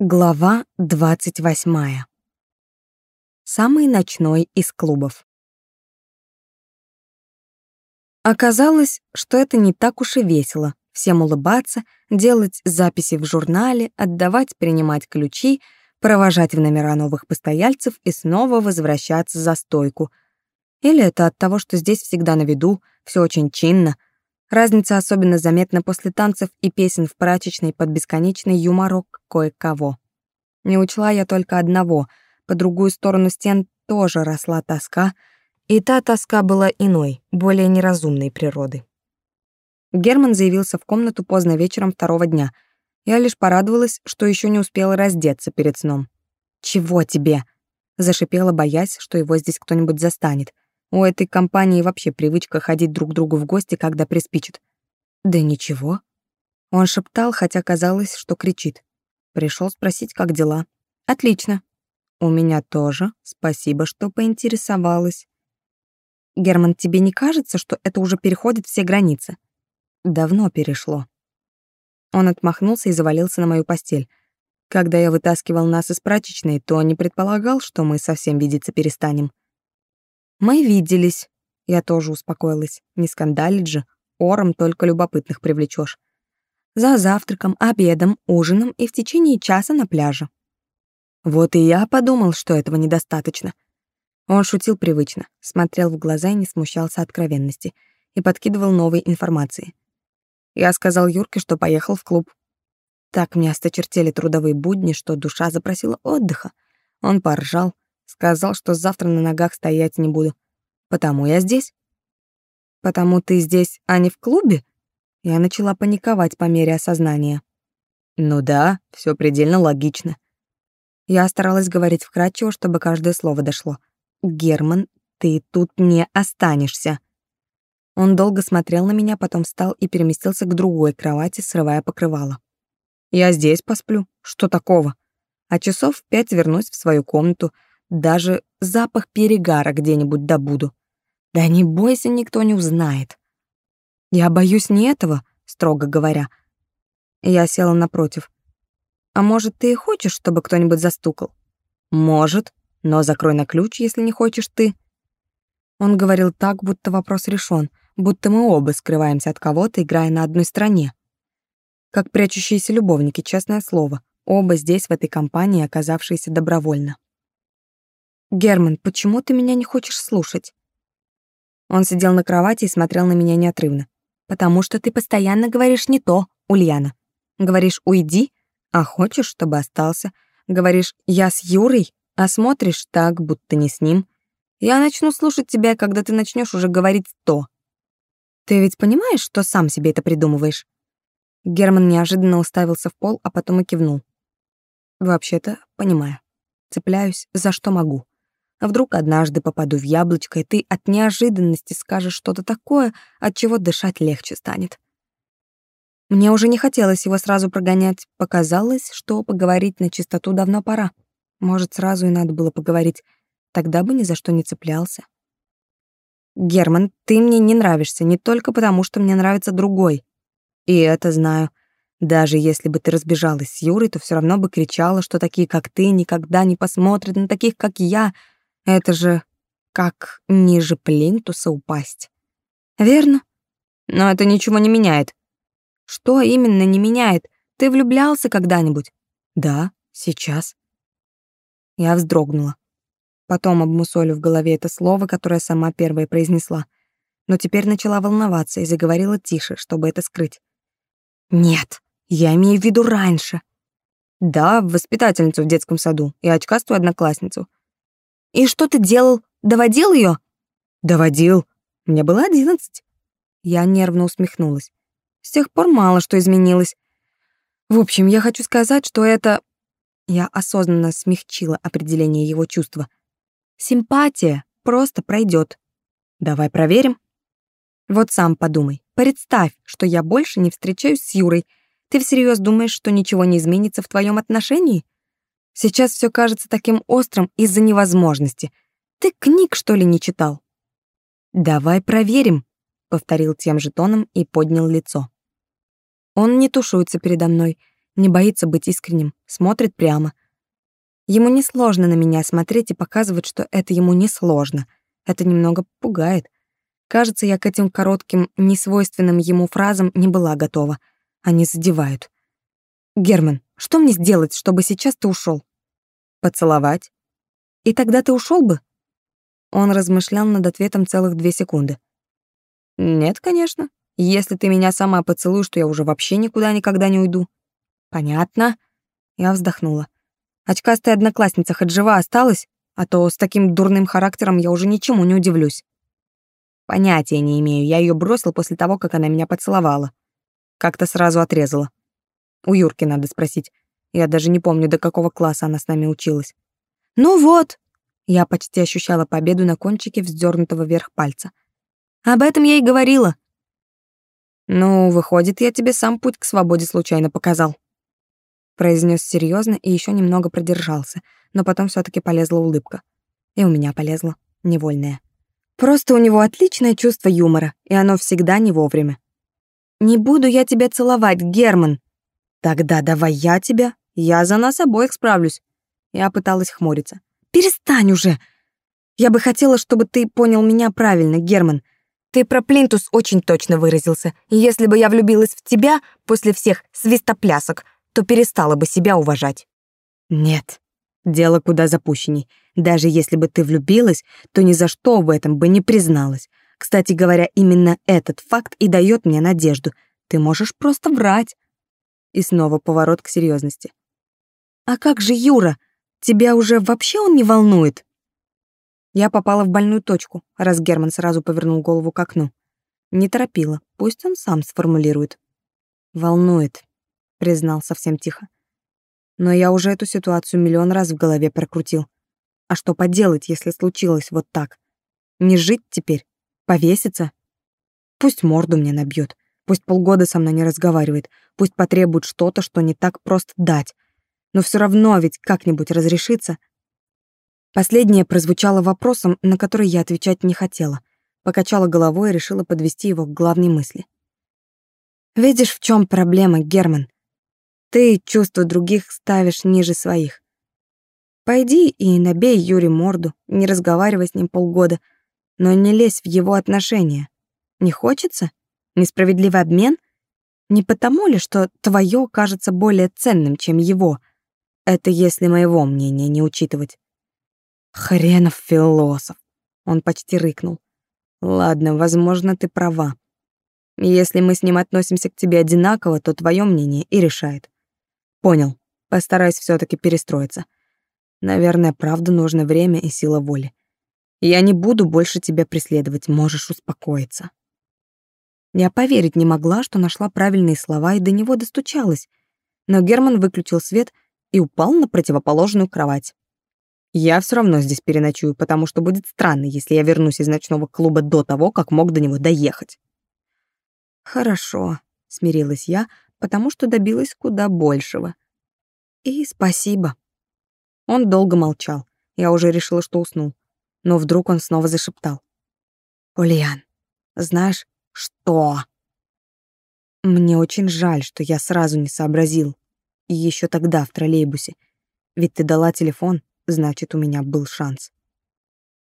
Глава двадцать восьмая. Самый ночной из клубов. Оказалось, что это не так уж и весело. Всем улыбаться, делать записи в журнале, отдавать, принимать ключи, провожать в номера новых постояльцев и снова возвращаться за стойку. Или это от того, что здесь всегда на виду, все очень чинно — Разница особенно заметна после танцев и песен в прачечной под бесконечный юморок кое-кого. Не учла я только одного, по другую сторону стен тоже росла тоска, и та тоска была иной, более неразумной природы. Герман заявился в комнату поздно вечером второго дня. Я лишь порадовалась, что еще не успела раздеться перед сном. «Чего тебе?» — зашипела, боясь, что его здесь кто-нибудь застанет — у этой компании вообще привычка ходить друг к другу в гости, когда приспичит. Да ничего. Он шептал, хотя казалось, что кричит. Пришел спросить, как дела. Отлично. У меня тоже. Спасибо, что поинтересовалась. Герман, тебе не кажется, что это уже переходит все границы? Давно перешло. Он отмахнулся и завалился на мою постель. Когда я вытаскивал нас из прачечной, то не предполагал, что мы совсем видеться перестанем. Мы виделись. Я тоже успокоилась. Не скандалить же. Ором только любопытных привлечешь. За завтраком, обедом, ужином и в течение часа на пляже. Вот и я подумал, что этого недостаточно. Он шутил привычно, смотрел в глаза и не смущался откровенности, и подкидывал новой информации. Я сказал Юрке, что поехал в клуб. Так мне осточертели трудовые будни, что душа запросила отдыха. Он поржал, Сказал, что завтра на ногах стоять не буду. Потому я здесь. Потому ты здесь, а не в клубе? Я начала паниковать по мере осознания. Ну да, все предельно логично. Я старалась говорить вкратчиво, чтобы каждое слово дошло. Герман, ты тут не останешься. Он долго смотрел на меня, потом встал и переместился к другой кровати, срывая покрывало. Я здесь посплю. Что такого? А часов в пять вернусь в свою комнату, даже запах перегара где-нибудь добуду. Да не бойся, никто не узнает. Я боюсь не этого, строго говоря. Я села напротив. А может, ты и хочешь, чтобы кто-нибудь застукал? Может, но закрой на ключ, если не хочешь ты. Он говорил так, будто вопрос решен, будто мы оба скрываемся от кого-то, играя на одной стороне. Как прячущиеся любовники, честное слово, оба здесь, в этой компании, оказавшиеся добровольно. «Герман, почему ты меня не хочешь слушать?» Он сидел на кровати и смотрел на меня неотрывно. «Потому что ты постоянно говоришь не то, Ульяна. Говоришь «уйди», а хочешь, чтобы остался. Говоришь «я с Юрой», а смотришь так, будто не с ним. Я начну слушать тебя, когда ты начнешь уже говорить «то». Ты ведь понимаешь, что сам себе это придумываешь?» Герман неожиданно уставился в пол, а потом и кивнул. «Вообще-то, понимаю. Цепляюсь, за что могу. А вдруг однажды попаду в яблочко, и ты от неожиданности скажешь что-то такое, от чего дышать легче станет. Мне уже не хотелось его сразу прогонять. Показалось, что поговорить на чистоту давно пора. Может, сразу и надо было поговорить. Тогда бы ни за что не цеплялся. Герман, ты мне не нравишься не только потому, что мне нравится другой. И это знаю. Даже если бы ты разбежалась с Юрой, то все равно бы кричала, что такие, как ты, никогда не посмотрят на таких, как я — это же как ниже плинтуса упасть. Верно? Но это ничего не меняет. Что именно не меняет? Ты влюблялся когда-нибудь? Да, сейчас. Я вздрогнула. Потом обмусолю в голове это слово, которое сама первая произнесла. Но теперь начала волноваться и заговорила тише, чтобы это скрыть. Нет, я имею в виду раньше. Да, воспитательницу в детском саду и очкастую одноклассницу. И что ты делал? Доводил ее? Доводил. Мне было одиннадцать. Я нервно усмехнулась. С тех пор мало что изменилось. В общем, я хочу сказать, что это... Я осознанно смягчила определение его чувства. Симпатия просто пройдет. Давай проверим. Вот сам подумай. Представь, что я больше не встречаюсь с Юрой. Ты всерьез думаешь, что ничего не изменится в твоем отношении? Сейчас все кажется таким острым из-за невозможности. Ты книг, что ли, не читал? Давай проверим, повторил тем же тоном и поднял лицо. Он не тушуется передо мной, Не боится быть искренним, смотрит прямо. Ему несложно на меня смотреть и показывать, что это ему не сложно. Это немного пугает. Кажется, я к этим коротким, несвойственным ему фразам не была готова. Они задевают. «Герман, что мне сделать, чтобы сейчас ты ушел? «Поцеловать». «И тогда ты ушел бы?» Он размышлял над ответом целых две секунды. «Нет, конечно. Если ты меня сама поцелуешь, то я уже вообще никуда никогда не уйду». «Понятно». Я вздохнула. Очкастая одноклассница хоть жива осталась, а то с таким дурным характером я уже ничему не удивлюсь. Понятия не имею, я ее бросил после того, как она меня поцеловала. Как-то сразу отрезала. У Юрки надо спросить. Я даже не помню, до какого класса она с нами училась. «Ну вот!» Я почти ощущала победу на кончике вздернутого вверх пальца. «Об этом я и говорила». «Ну, выходит, я тебе сам путь к свободе случайно показал», произнес серьезно и еще немного продержался, но потом все таки полезла улыбка. И у меня полезла, невольная. Просто у него отличное чувство юмора, и оно всегда не вовремя. «Не буду я тебя целовать, Герман!» «Тогда давай я тебя, я за нас обоих справлюсь». Я пыталась хмуриться. «Перестань уже! Я бы хотела, чтобы ты понял меня правильно, Герман. Ты про плинтус очень точно выразился, если бы я влюбилась в тебя после всех свистоплясок, то перестала бы себя уважать. Нет, дело куда запущенней. Даже если бы ты влюбилась, то ни за что в этом бы не призналась. Кстати говоря, именно этот факт и дает мне надежду. Ты можешь просто врать. И снова поворот к серьезности. А как же Юра? Тебя уже вообще он не волнует? Я попала в больную точку, раз Герман сразу повернул голову к окну. Не торопила, пусть он сам сформулирует. Волнует признал совсем тихо. Но я уже эту ситуацию миллион раз в голове прокрутил. А что поделать, если случилось вот так? Не жить теперь? Повеситься? Пусть морду мне набьет, пусть полгода со мной не разговаривает, пусть потребует что-то, что не так просто дать. Но все равно ведь как-нибудь разрешится. Последнее прозвучало вопросом, на который я отвечать не хотела. Покачала головой и решила подвести его к главной мысли. «Видишь, в чем проблема, Герман? Ты чувства других ставишь ниже своих. Пойди и набей Юре морду, не разговаривай с ним полгода, но не лезь в его отношения. Не хочется? Несправедливый обмен? Не потому ли, что твое кажется более ценным, чем его? Это если моего мнения не учитывать. Хренов философ. Он почти рыкнул. Ладно, возможно, ты права. Если мы с ним относимся к тебе одинаково, то твое мнение и решает. Понял. Постараюсь все таки перестроиться. Наверное, правда нужно время и сила воли. Я не буду больше тебя преследовать, можешь успокоиться. Я поверить не могла, что нашла правильные слова и до него достучалась. Но Герман выключил свет и упал на противоположную кровать. Я все равно здесь переночую, потому что будет странно, если я вернусь из ночного клуба до того, как мог до него доехать. Хорошо, смирилась я, потому что добилась куда большего. И спасибо. Он долго молчал. Я уже решила, что уснул. Но вдруг он снова зашептал. «Ульян, знаешь, что?» Мне очень жаль, что я сразу не сообразил. И еще тогда, в троллейбусе. Ведь ты дала телефон, значит, у меня был шанс.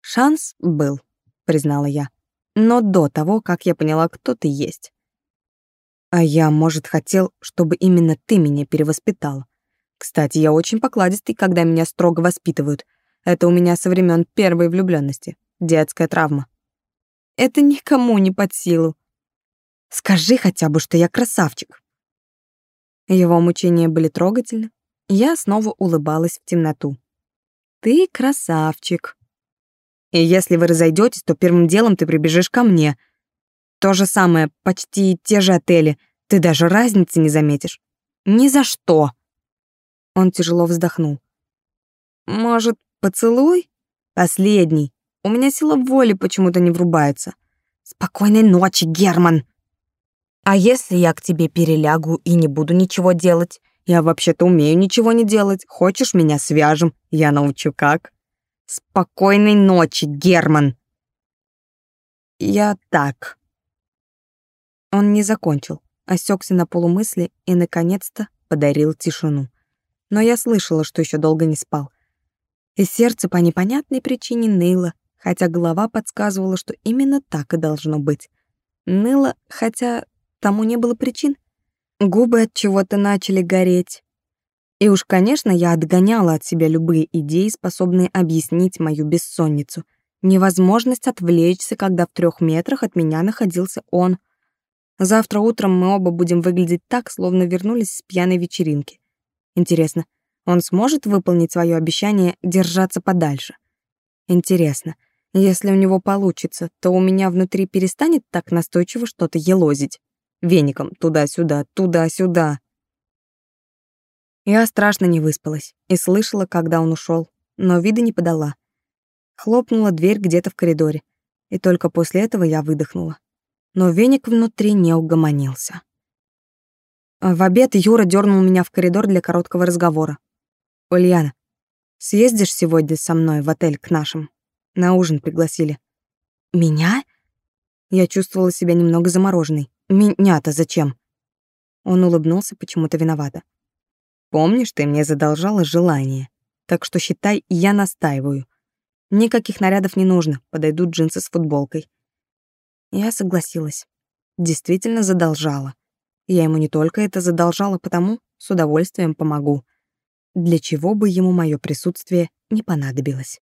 Шанс был, признала я. Но до того, как я поняла, кто ты есть. А я, может, хотел, чтобы именно ты меня перевоспитала. Кстати, я очень покладистый, когда меня строго воспитывают. Это у меня со времен первой влюбленности. Детская травма. Это никому не под силу. Скажи хотя бы, что я красавчик. Его мучения были трогательны. Я снова улыбалась в темноту. Ты красавчик. И если вы разойдетесь, то первым делом ты прибежишь ко мне. То же самое, почти те же отели. Ты даже разницы не заметишь. Ни за что. Он тяжело вздохнул. Может, поцелуй? Последний. У меня сила воли почему-то не врубается. Спокойной ночи, Герман. А если я к тебе перелягу и не буду ничего делать? Я вообще-то умею ничего не делать. Хочешь, меня свяжем? Я научу как. Спокойной ночи, Герман. Я так. Он не закончил осекся на полумысли и, наконец-то, подарил тишину. Но я слышала, что еще долго не спал. И сердце по непонятной причине ныло, хотя голова подсказывала, что именно так и должно быть. Ныло, хотя тому не было причин. Губы от чего-то начали гореть. И уж, конечно, я отгоняла от себя любые идеи, способные объяснить мою бессонницу. Невозможность отвлечься, когда в трех метрах от меня находился он. Завтра утром мы оба будем выглядеть так, словно вернулись с пьяной вечеринки. Интересно, он сможет выполнить свое обещание держаться подальше? Интересно, если у него получится, то у меня внутри перестанет так настойчиво что-то елозить. Веником туда-сюда, туда-сюда. Я страшно не выспалась и слышала, когда он ушел, но вида не подала. Хлопнула дверь где-то в коридоре, и только после этого я выдохнула. Но веник внутри не угомонился. В обед Юра дернул меня в коридор для короткого разговора. «Ульяна, съездишь сегодня со мной в отель к нашим? На ужин пригласили». «Меня?» Я чувствовала себя немного замороженной. «Меня-то зачем?» Он улыбнулся почему-то виновато. Помнишь, ты мне задолжала желание. Так что считай, я настаиваю. Никаких нарядов не нужно, подойдут джинсы с футболкой. Я согласилась. Действительно задолжала. Я ему не только это задолжала, потому с удовольствием помогу. Для чего бы ему мое присутствие не понадобилось.